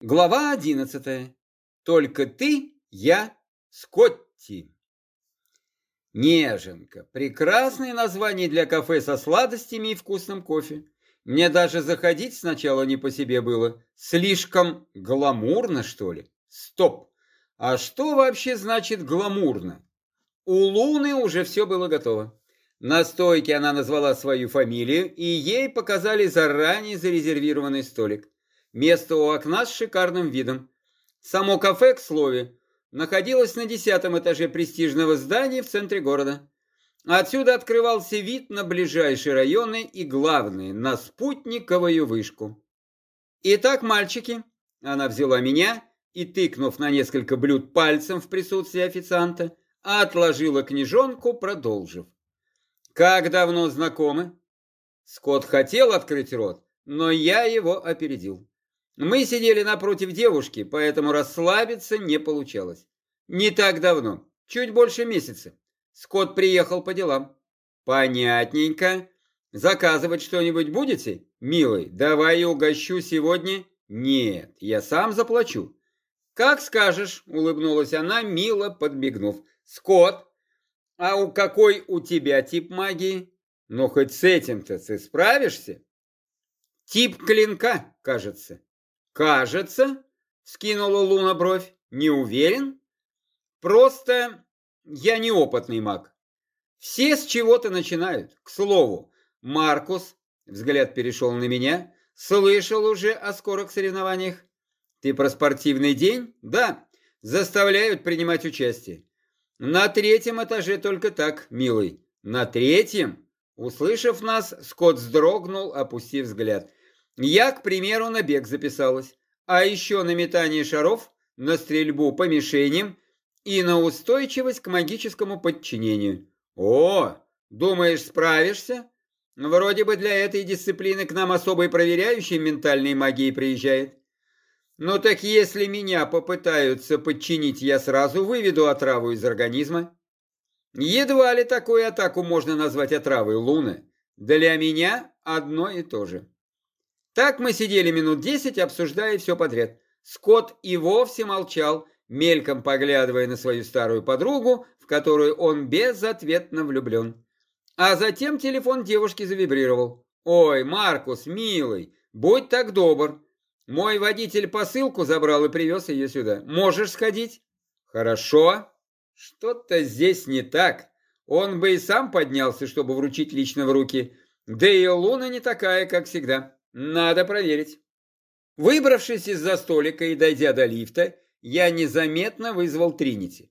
Глава одиннадцатая. Только ты, я, Скотти. Неженка. Прекрасное название для кафе со сладостями и вкусным кофе. Мне даже заходить сначала не по себе было. Слишком гламурно, что ли? Стоп. А что вообще значит гламурно? У Луны уже все было готово. На стойке она назвала свою фамилию, и ей показали заранее зарезервированный столик. Место у окна с шикарным видом. Само кафе, к слову, находилось на десятом этаже престижного здания в центре города. Отсюда открывался вид на ближайшие районы и, главное, на спутниковую вышку. «Итак, мальчики», — она взяла меня и, тыкнув на несколько блюд пальцем в присутствии официанта, отложила книжонку, продолжив. «Как давно знакомы?» Скотт хотел открыть рот, но я его опередил. Мы сидели напротив девушки, поэтому расслабиться не получалось. Не так давно, чуть больше месяца. Скотт приехал по делам. Понятненько. Заказывать что-нибудь будете? Милый, давай я угощу сегодня. Нет, я сам заплачу. Как скажешь, улыбнулась она, мило подмигнув. Скотт, а у какой у тебя тип магии? Ну, хоть с этим-то ты справишься? Тип клинка, кажется. «Кажется», — скинула Луна бровь, — «не уверен. Просто я неопытный маг. Все с чего-то начинают. К слову, Маркус, взгляд перешел на меня, слышал уже о скорых соревнованиях. Ты про спортивный день? Да, заставляют принимать участие. На третьем этаже только так, милый. На третьем? Услышав нас, Скотт вздрогнул, опустив взгляд. Я, к примеру, на бег записалась, а еще на метание шаров, на стрельбу по мишеням и на устойчивость к магическому подчинению. О, думаешь, справишься? Вроде бы для этой дисциплины к нам особый проверяющий ментальной магии приезжает. Ну так если меня попытаются подчинить, я сразу выведу отраву из организма. Едва ли такую атаку можно назвать отравой Луны. Для меня одно и то же. Так мы сидели минут десять, обсуждая все подряд. Скотт и вовсе молчал, мельком поглядывая на свою старую подругу, в которую он безответно влюблен. А затем телефон девушки завибрировал. «Ой, Маркус, милый, будь так добр. Мой водитель посылку забрал и привез ее сюда. Можешь сходить?» «Хорошо. Что-то здесь не так. Он бы и сам поднялся, чтобы вручить лично в руки. Да и Луна не такая, как всегда». Надо проверить. Выбравшись из-за столика и дойдя до лифта, я незаметно вызвал Тринити.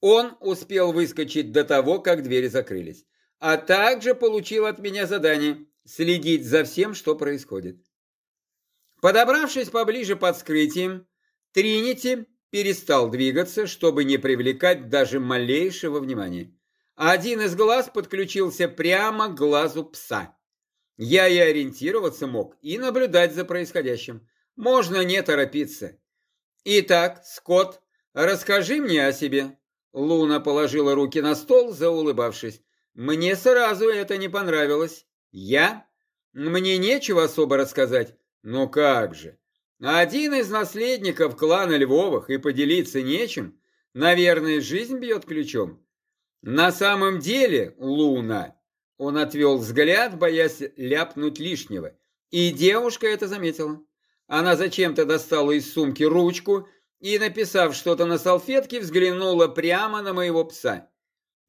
Он успел выскочить до того, как двери закрылись, а также получил от меня задание следить за всем, что происходит. Подобравшись поближе под скрытием, Тринити перестал двигаться, чтобы не привлекать даже малейшего внимания. Один из глаз подключился прямо к глазу пса. Я и ориентироваться мог, и наблюдать за происходящим. Можно не торопиться. Итак, Скотт, расскажи мне о себе. Луна положила руки на стол, заулыбавшись. Мне сразу это не понравилось. Я? Мне нечего особо рассказать. Ну как же. Один из наследников клана Львовых и поделиться нечем. Наверное, жизнь бьет ключом. На самом деле, Луна, он отвел взгляд, боясь ляпнуть лишнего. И девушка это заметила. Она зачем-то достала из сумки ручку и, написав что-то на салфетке, взглянула прямо на моего пса.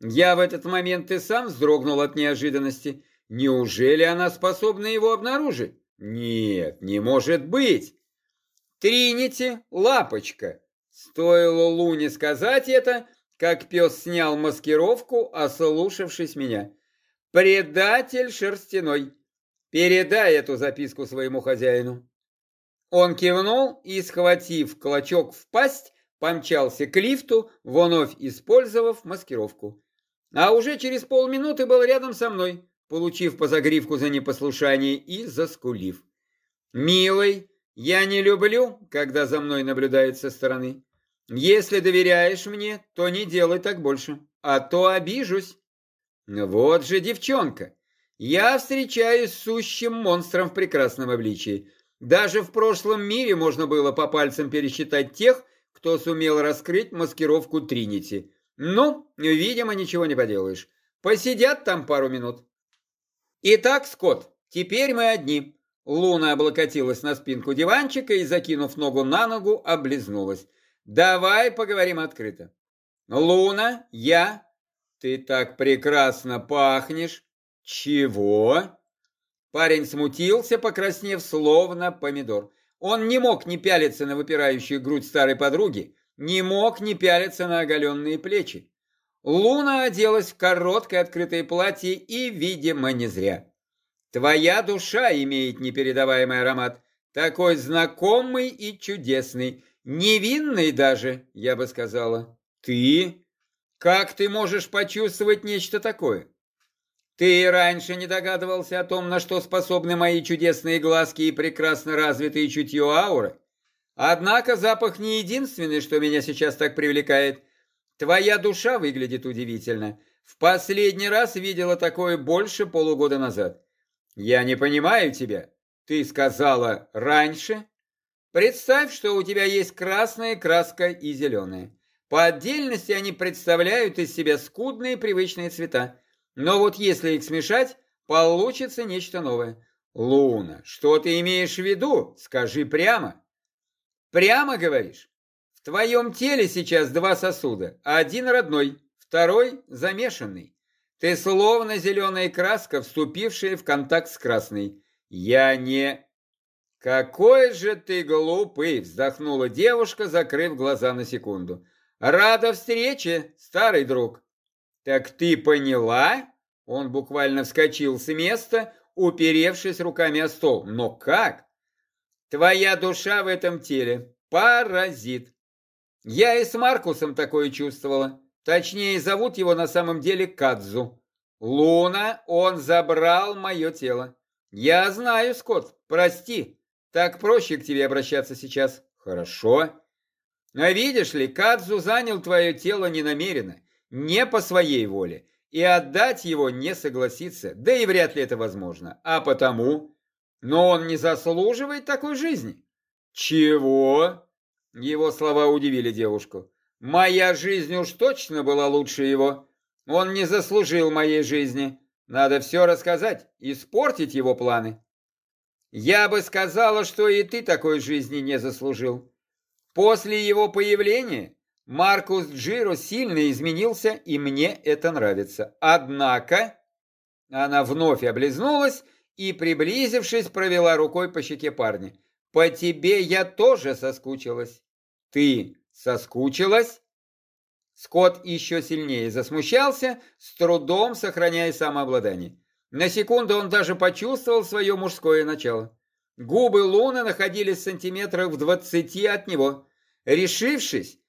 Я в этот момент и сам вздрогнул от неожиданности. Неужели она способна его обнаружить? Нет, не может быть. Тринити, лапочка. Стоило Луне сказать это, как пес снял маскировку, ослушавшись меня. «Предатель шерстяной! Передай эту записку своему хозяину!» Он кивнул и, схватив клочок в пасть, помчался к лифту, вновь использовав маскировку. А уже через полминуты был рядом со мной, получив по загривку за непослушание и заскулив. «Милый, я не люблю, когда за мной наблюдают со стороны. Если доверяешь мне, то не делай так больше, а то обижусь». Вот же девчонка! Я встречаюсь с сущим монстром в прекрасном обличии. Даже в прошлом мире можно было по пальцам пересчитать тех, кто сумел раскрыть маскировку Тринити. Ну, видимо, ничего не поделаешь. Посидят там пару минут. Итак, Скотт, теперь мы одни. Луна облокотилась на спинку диванчика и, закинув ногу на ногу, облизнулась. Давай поговорим открыто. Луна, я... Ты так прекрасно пахнешь. Чего? Парень смутился, покраснев, словно помидор. Он не мог не пялиться на выпирающую грудь старой подруги, не мог не пялиться на оголенные плечи. Луна оделась в короткое открытое платье и, видимо, не зря. Твоя душа имеет непередаваемый аромат, такой знакомый и чудесный, невинный даже, я бы сказала. Ты? Как ты можешь почувствовать нечто такое? Ты раньше не догадывался о том, на что способны мои чудесные глазки и прекрасно развитые чутье ауры? Однако запах не единственный, что меня сейчас так привлекает. Твоя душа выглядит удивительно. В последний раз видела такое больше полугода назад. Я не понимаю тебя. Ты сказала раньше? Представь, что у тебя есть красная краска и зеленая. По отдельности они представляют из себя скудные привычные цвета. Но вот если их смешать, получится нечто новое. Луна, что ты имеешь в виду? Скажи прямо. Прямо говоришь? В твоем теле сейчас два сосуда. Один родной, второй замешанный. Ты словно зеленая краска, вступившая в контакт с красной. Я не... Какой же ты глупый, вздохнула девушка, закрыв глаза на секунду. Рада встрече, старый друг. Так ты поняла? Он буквально вскочил с места, уперевшись руками о стол. Но как? Твоя душа в этом теле. Паразит. Я и с Маркусом такое чувствовала. Точнее, зовут его на самом деле Кадзу. Луна, он забрал мое тело. Я знаю, Скотт, прости. Так проще к тебе обращаться сейчас. Хорошо. А видишь ли, Кадзу занял твое тело ненамеренно, не по своей воле, и отдать его не согласится, да и вряд ли это возможно. А потому... Но он не заслуживает такой жизни. Чего? Его слова удивили девушку. Моя жизнь уж точно была лучше его. Он не заслужил моей жизни. Надо все рассказать, испортить его планы. Я бы сказала, что и ты такой жизни не заслужил. После его появления Маркус Джиро сильно изменился, и мне это нравится. Однако она вновь облизнулась и, приблизившись, провела рукой по щеке парня. По тебе я тоже соскучилась. Ты соскучилась? Скотт еще сильнее засмущался, с трудом сохраняя самообладание. На секунду он даже почувствовал свое мужское начало. Губы Луны находились в сантиметрах в двадцати от него. Решившись,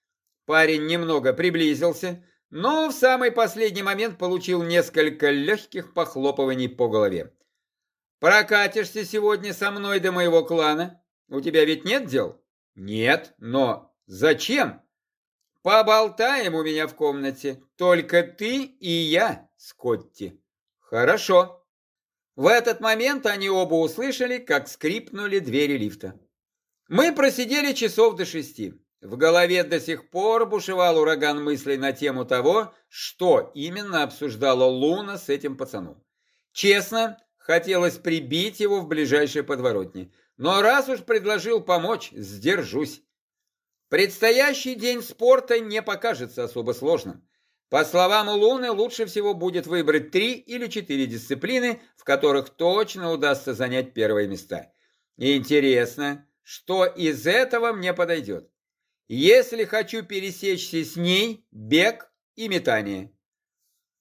парень немного приблизился, но в самый последний момент получил несколько легких похлопываний по голове. «Прокатишься сегодня со мной до моего клана? У тебя ведь нет дел?» «Нет, но зачем?» «Поболтаем у меня в комнате, только ты и я, Скотти». «Хорошо». В этот момент они оба услышали, как скрипнули двери лифта. Мы просидели часов до шести. В голове до сих пор бушевал ураган мыслей на тему того, что именно обсуждала Луна с этим пацаном. Честно, хотелось прибить его в ближайшей подворотне. Но раз уж предложил помочь, сдержусь. Предстоящий день спорта не покажется особо сложным. По словам Луны, лучше всего будет выбрать три или четыре дисциплины, в которых точно удастся занять первые места. Интересно, что из этого мне подойдет? Если хочу пересечься с ней, бег и метание.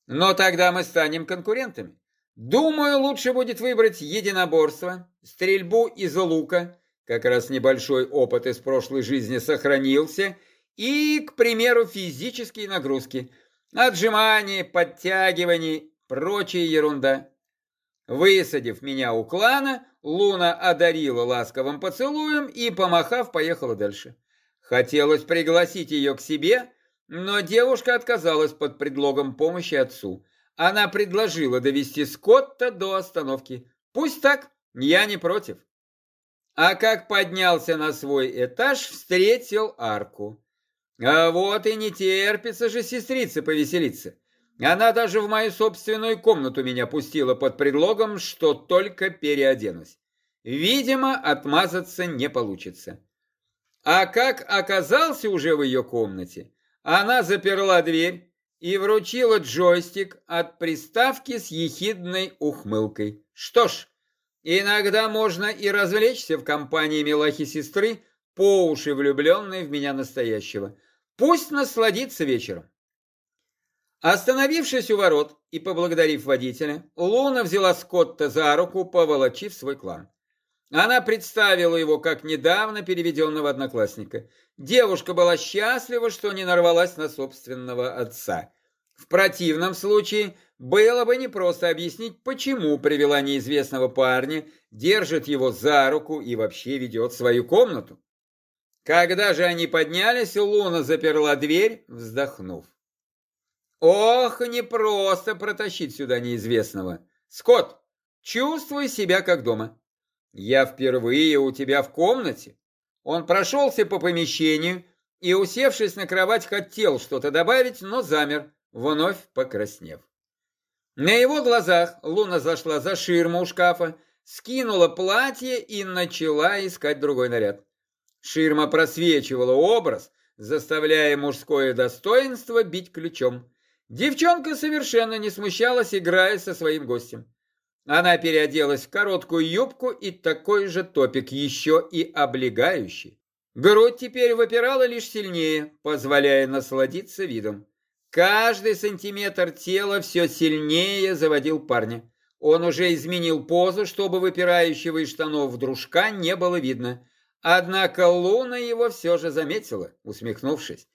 Но тогда мы станем конкурентами. Думаю, лучше будет выбрать единоборство, стрельбу из лука, как раз небольшой опыт из прошлой жизни сохранился, и, к примеру, физические нагрузки – Отжимания, подтягивания, прочая ерунда. Высадив меня у клана, Луна одарила ласковым поцелуем и, помахав, поехала дальше. Хотелось пригласить ее к себе, но девушка отказалась под предлогом помощи отцу. Она предложила довести Скотта до остановки. Пусть так, я не против. А как поднялся на свой этаж, встретил арку. А вот и не терпится же сестрица повеселиться. Она даже в мою собственную комнату меня пустила под предлогом, что только переоденусь. Видимо, отмазаться не получится. А как оказался уже в ее комнате, она заперла дверь и вручила джойстик от приставки с ехидной ухмылкой. Что ж, иногда можно и развлечься в компании милахи-сестры, по уши влюбленной в меня настоящего. Пусть насладится вечером. Остановившись у ворот и поблагодарив водителя, Луна взяла Скотта за руку, поволочив свой клан. Она представила его как недавно переведенного одноклассника. Девушка была счастлива, что не нарвалась на собственного отца. В противном случае было бы непросто объяснить, почему привела неизвестного парня, держит его за руку и вообще ведет свою комнату. Когда же они поднялись, Луна заперла дверь, вздохнув. Ох, не просто протащить сюда неизвестного. Скотт, чувствуй себя как дома. «Я впервые у тебя в комнате». Он прошелся по помещению и, усевшись на кровать, хотел что-то добавить, но замер, вновь покраснев. На его глазах Луна зашла за ширму у шкафа, скинула платье и начала искать другой наряд. Ширма просвечивала образ, заставляя мужское достоинство бить ключом. Девчонка совершенно не смущалась, играя со своим гостем. Она переоделась в короткую юбку и такой же топик, еще и облегающий. Грудь теперь выпирала лишь сильнее, позволяя насладиться видом. Каждый сантиметр тела все сильнее заводил парня. Он уже изменил позу, чтобы выпирающего из штанов дружка не было видно. Однако Луна его все же заметила, усмехнувшись.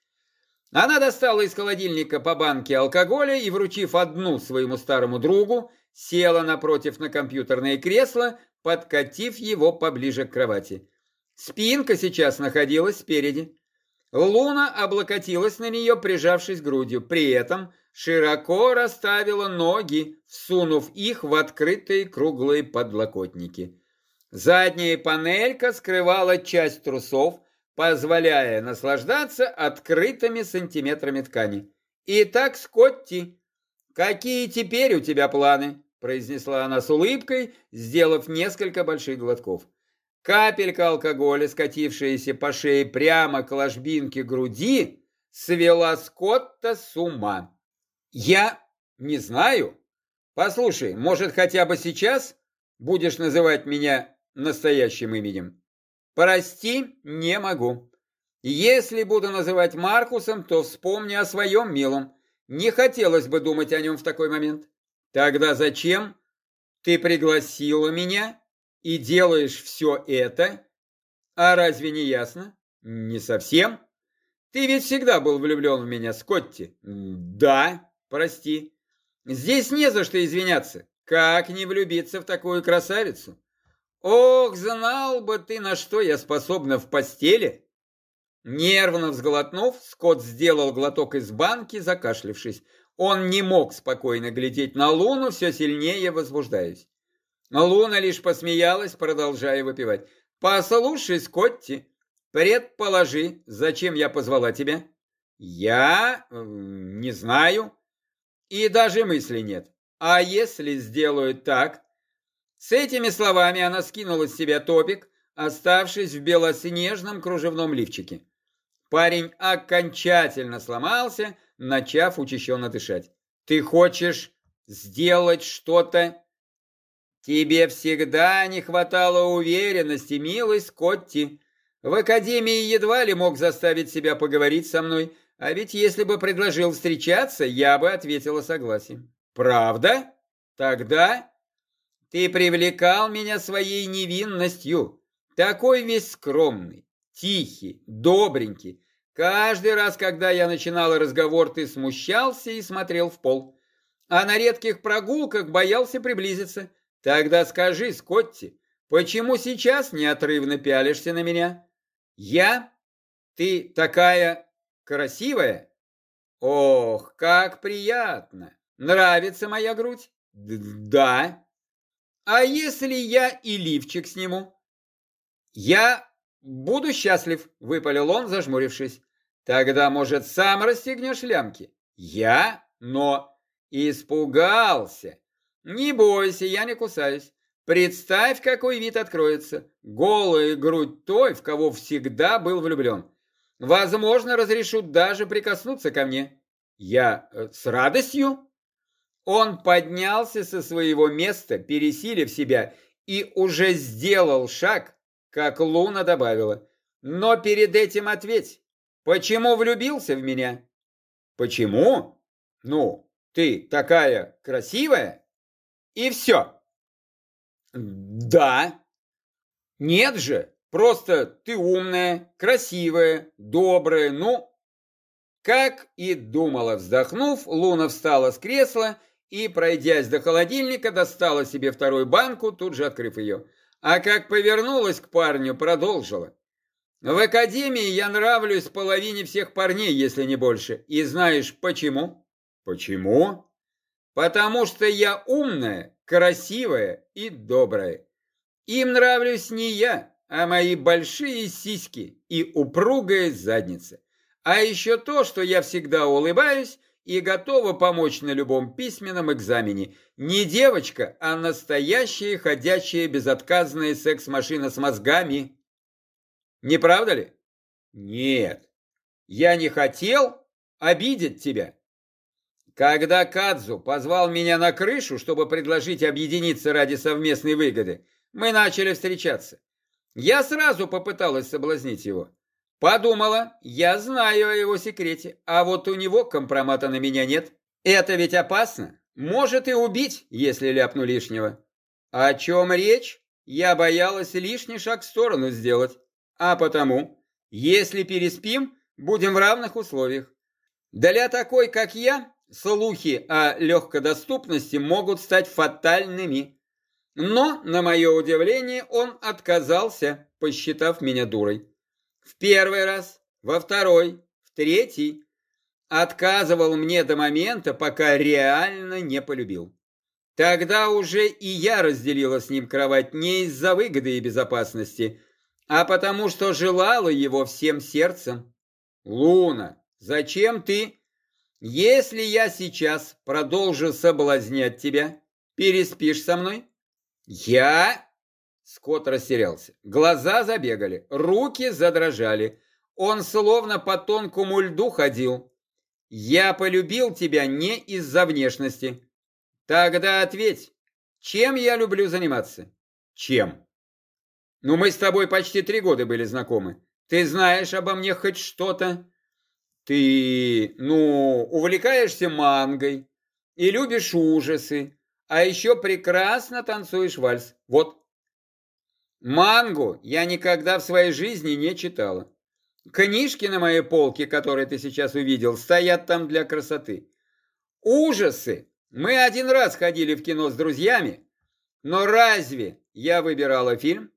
Она достала из холодильника по банке алкоголя и, вручив одну своему старому другу, села напротив на компьютерное кресло, подкатив его поближе к кровати. Спинка сейчас находилась спереди. Луна облокотилась на нее, прижавшись грудью. При этом широко расставила ноги, всунув их в открытые круглые подлокотники. Задняя панелька скрывала часть трусов, позволяя наслаждаться открытыми сантиметрами ткани. «Итак, Скотти, какие теперь у тебя планы?» произнесла она с улыбкой, сделав несколько больших глотков. Капелька алкоголя, скатившаяся по шее прямо к ложбинке груди, свела Скотта с ума. «Я не знаю. Послушай, может, хотя бы сейчас будешь называть меня настоящим именем?» «Прости, не могу. Если буду называть Маркусом, то вспомни о своем милом. Не хотелось бы думать о нем в такой момент». Тогда зачем ты пригласила меня и делаешь все это? А разве не ясно? Не совсем. Ты ведь всегда был влюблен в меня, Скотти. Да, прости. Здесь не за что извиняться. Как не влюбиться в такую красавицу? Ох, знал бы ты, на что я способна в постели. Нервно взглотнув, Скотт сделал глоток из банки, закашлившись. Он не мог спокойно глядеть на Луну, все сильнее возбуждаясь. Луна лишь посмеялась, продолжая выпивать. «Послушай, Скотти, предположи, зачем я позвала тебя?» «Я... не знаю. И даже мысли нет. А если сделаю так?» С этими словами она скинула с себя топик, оставшись в белоснежном кружевном лифчике. Парень окончательно сломался, начав учащенно дышать. «Ты хочешь сделать что-то?» «Тебе всегда не хватало уверенности, милый Скотти. В академии едва ли мог заставить себя поговорить со мной, а ведь если бы предложил встречаться, я бы ответила согласием». «Правда? Тогда...» «Ты привлекал меня своей невинностью, такой весь скромный, тихий, добренький, Каждый раз, когда я начинала разговор, ты смущался и смотрел в пол. А на редких прогулках боялся приблизиться. Тогда скажи, Скотти, почему сейчас неотрывно пялишься на меня? Я? Ты такая красивая? Ох, как приятно! Нравится моя грудь? Д да. А если я и лифчик сниму? Я буду счастлив, выпалил он, зажмурившись. Тогда, может, сам расстегнешь лямки? Я? Но... Испугался. Не бойся, я не кусаюсь. Представь, какой вид откроется. Голая грудь той, в кого всегда был влюблен. Возможно, разрешут даже прикоснуться ко мне. Я э, с радостью. Он поднялся со своего места, пересилив себя, и уже сделал шаг, как Луна добавила. Но перед этим ответь, почему влюбился в меня? Почему? Ну, ты такая красивая? И все. Да. Нет же, просто ты умная, красивая, добрая, ну... Как и думала, вздохнув, Луна встала с кресла и, пройдясь до холодильника, достала себе вторую банку, тут же открыв ее. А как повернулась к парню, продолжила. В академии я нравлюсь половине всех парней, если не больше. И знаешь почему? Почему? Потому что я умная, красивая и добрая. Им нравлюсь не я, а мои большие сиськи и упругая задница. А еще то, что я всегда улыбаюсь и готова помочь на любом письменном экзамене. Не девочка, а настоящая ходячая безотказная секс-машина с мозгами. Не правда ли? Нет, я не хотел обидеть тебя. Когда Кадзу позвал меня на крышу, чтобы предложить объединиться ради совместной выгоды, мы начали встречаться. Я сразу попыталась соблазнить его. Подумала, я знаю о его секрете, а вот у него компромата на меня нет. Это ведь опасно. Может и убить, если ляпну лишнего. О чем речь? Я боялась лишний шаг в сторону сделать. А потому, если переспим, будем в равных условиях. Для такой, как я, слухи о легкодоступности могут стать фатальными. Но, на мое удивление, он отказался, посчитав меня дурой. В первый раз, во второй, в третий. Отказывал мне до момента, пока реально не полюбил. Тогда уже и я разделила с ним кровать не из-за выгоды и безопасности, а потому что желала его всем сердцем. Луна, зачем ты если я сейчас продолжу соблазнять тебя, переспишь со мной? Я? Скотт растерялся. Глаза забегали, руки задрожали. Он словно по тонкому льду ходил. Я полюбил тебя не из-за внешности. Тогда ответь, чем я люблю заниматься? Чем? Ну, мы с тобой почти три года были знакомы. Ты знаешь обо мне хоть что-то? Ты, ну, увлекаешься мангой и любишь ужасы, а еще прекрасно танцуешь вальс. Вот. Мангу я никогда в своей жизни не читала. Книжки на моей полке, которые ты сейчас увидел, стоят там для красоты. Ужасы! Мы один раз ходили в кино с друзьями, но разве я выбирала фильм?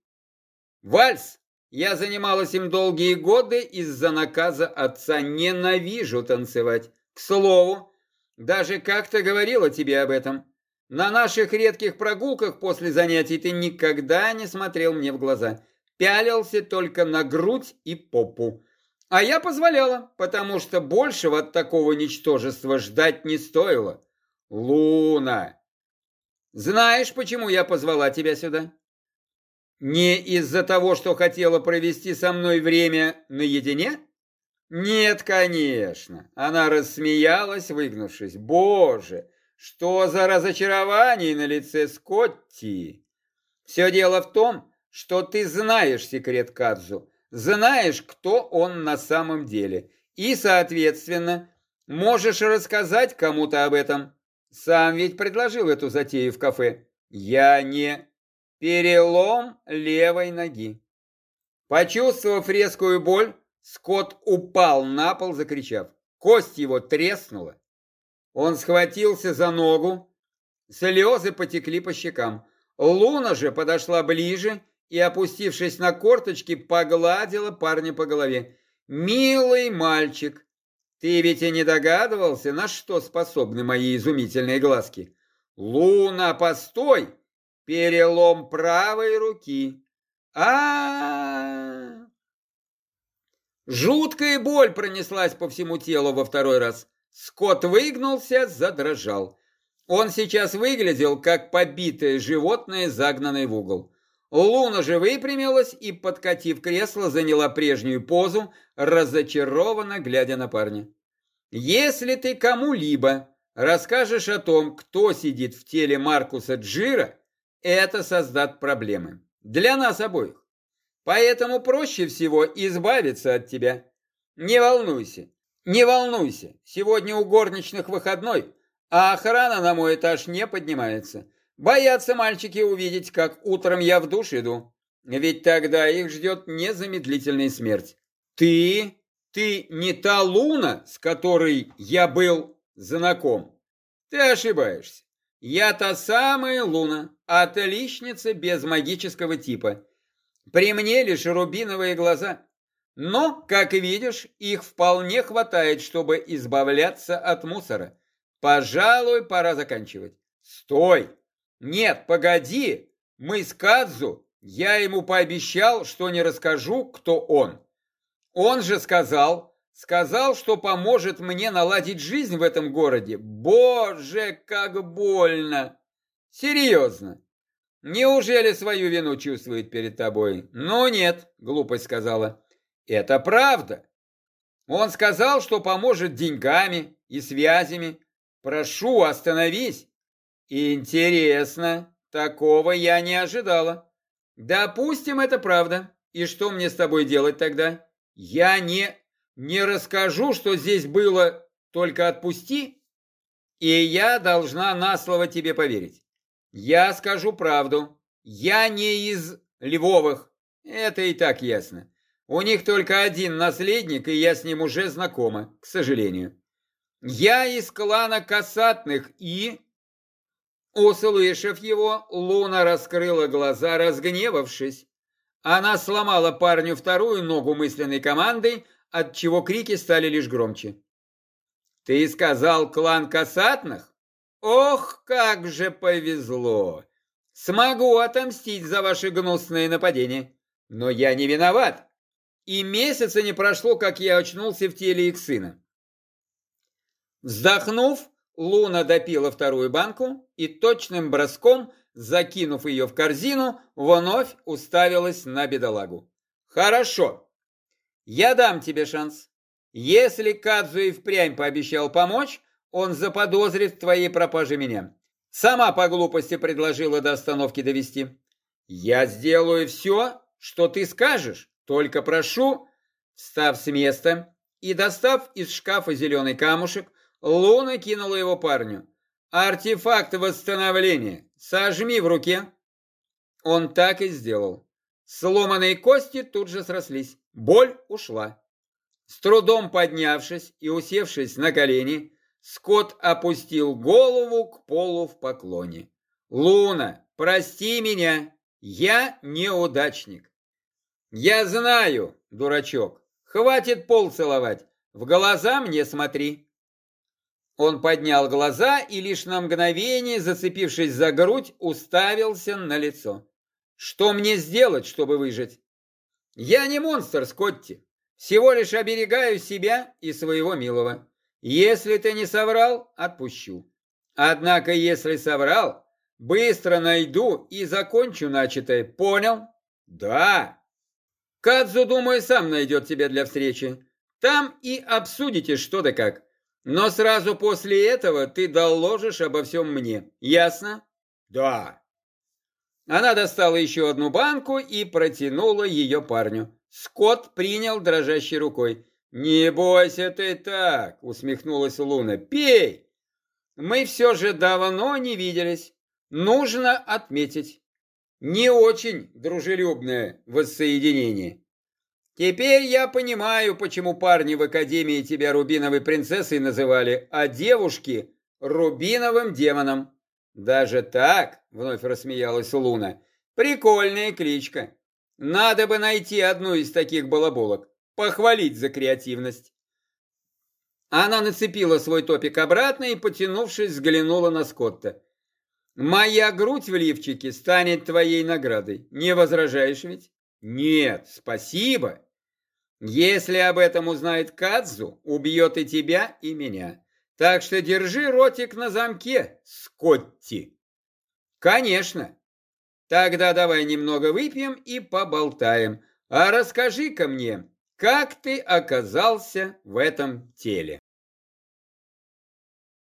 Вальс я занималась им долгие годы из-за наказа отца. Ненавижу танцевать. К слову, даже как-то говорила тебе об этом. На наших редких прогулках после занятий ты никогда не смотрел мне в глаза. Пялился только на грудь и попу. А я позволяла, потому что большего от такого ничтожества ждать не стоило. Луна, знаешь, почему я позвала тебя сюда? Не из-за того, что хотела провести со мной время наедине? Нет, конечно. Она рассмеялась, выгнувшись. Боже, что за разочарование на лице Скотти. Все дело в том, что ты знаешь секрет Кадзу, знаешь, кто он на самом деле, и, соответственно, можешь рассказать кому-то об этом. Сам ведь предложил эту затею в кафе. Я не... Перелом левой ноги. Почувствовав резкую боль, Скотт упал на пол, закричав. Кость его треснула. Он схватился за ногу, слезы потекли по щекам. Луна же подошла ближе и, опустившись на корточки, погладила парня по голове. «Милый мальчик, ты ведь и не догадывался, на что способны мои изумительные глазки? Луна, постой!» Перелом правой руки. а Жуткая боль пронеслась по всему телу во второй раз. Скотт выгнулся, задрожал. Он сейчас выглядел, как побитое животное, загнанное в угол. Луна же выпрямилась и, подкатив кресло, заняла прежнюю позу, разочарованно глядя на парня. «Если ты кому-либо расскажешь о том, кто сидит в теле Маркуса Джира, это создаст проблемы. Для нас обоих. Поэтому проще всего избавиться от тебя. Не волнуйся, не волнуйся. Сегодня у горничных выходной, а охрана на мой этаж не поднимается. Боятся мальчики увидеть, как утром я в душ иду. Ведь тогда их ждет незамедлительная смерть. Ты, ты не та Луна, с которой я был знаком. Ты ошибаешься. Я та самая Луна, отличница без магического типа. При мне лишь рубиновые глаза. Но, как видишь, их вполне хватает, чтобы избавляться от мусора. Пожалуй, пора заканчивать. Стой! Нет, погоди! Мы с Кадзу, я ему пообещал, что не расскажу, кто он. Он же сказал, сказал, что поможет мне наладить жизнь в этом городе. Боже, как больно! Серьезно. Неужели свою вину чувствует перед тобой? Ну нет, глупость сказала. Это правда. Он сказал, что поможет деньгами и связями. Прошу, остановись. Интересно, такого я не ожидала. Допустим, это правда. И что мне с тобой делать тогда? Я не... не расскажу, что здесь было, только отпусти. И я должна на слово тебе поверить. Я скажу правду. Я не из Львовых. Это и так ясно. У них только один наследник, и я с ним уже знакома, к сожалению. Я из клана Касатных и... Услышав его, Луна раскрыла глаза, разгневавшись. Она сломала парню вторую ногу мысленной командой, отчего крики стали лишь громче. «Ты сказал клан Касатных? Ох, как же повезло! Смогу отомстить за ваши гнусные нападения, но я не виноват. И месяца не прошло, как я очнулся в теле их сына. Вздохнув, Луна допила вторую банку и точным броском, закинув ее в корзину, вновь уставилась на бедолагу. «Хорошо, я дам тебе шанс. Если Кадзу и впрямь пообещал помочь, он заподозрит в твоей пропаже меня. Сама по глупости предложила до остановки довести. Я сделаю все, что ты скажешь, только прошу, встав с места и достав из шкафа зеленый камушек, Луна кинула его парню. «Артефакт восстановления! Сожми в руке!» Он так и сделал. Сломанные кости тут же срослись. Боль ушла. С трудом поднявшись и усевшись на колени, Скотт опустил голову к полу в поклоне. «Луна, прости меня, я неудачник». «Я знаю, дурачок, хватит пол целовать, в глаза мне смотри». Он поднял глаза и лишь на мгновение, зацепившись за грудь, уставился на лицо. «Что мне сделать, чтобы выжить?» «Я не монстр, Скотти. Всего лишь оберегаю себя и своего милого. Если ты не соврал, отпущу. Однако, если соврал, быстро найду и закончу начатое. Понял? Да. Кадзу, думаю, сам найдет тебя для встречи. Там и обсудите что да как. Но сразу после этого ты доложишь обо всем мне. Ясно? Да. Она достала еще одну банку и протянула ее парню. Скотт принял дрожащей рукой. «Не бойся ты так!» — усмехнулась Луна. «Пей! Мы все же давно не виделись. Нужно отметить. Не очень дружелюбное воссоединение. Теперь я понимаю, почему парни в Академии тебя Рубиновой принцессой называли, а девушки — Рубиновым демоном. Даже так, — вновь рассмеялась Луна, — прикольная кличка. Надо бы найти одну из таких балаболок, похвалить за креативность. Она нацепила свой топик обратно и, потянувшись, взглянула на Скотта. «Моя грудь в лифчике станет твоей наградой. Не возражаешь ведь?» Нет, спасибо. Если об этом узнает Кадзу, убьет и тебя, и меня. Так что держи ротик на замке, Скотти. Конечно. Тогда давай немного выпьем и поболтаем. А расскажи-ка мне, как ты оказался в этом теле?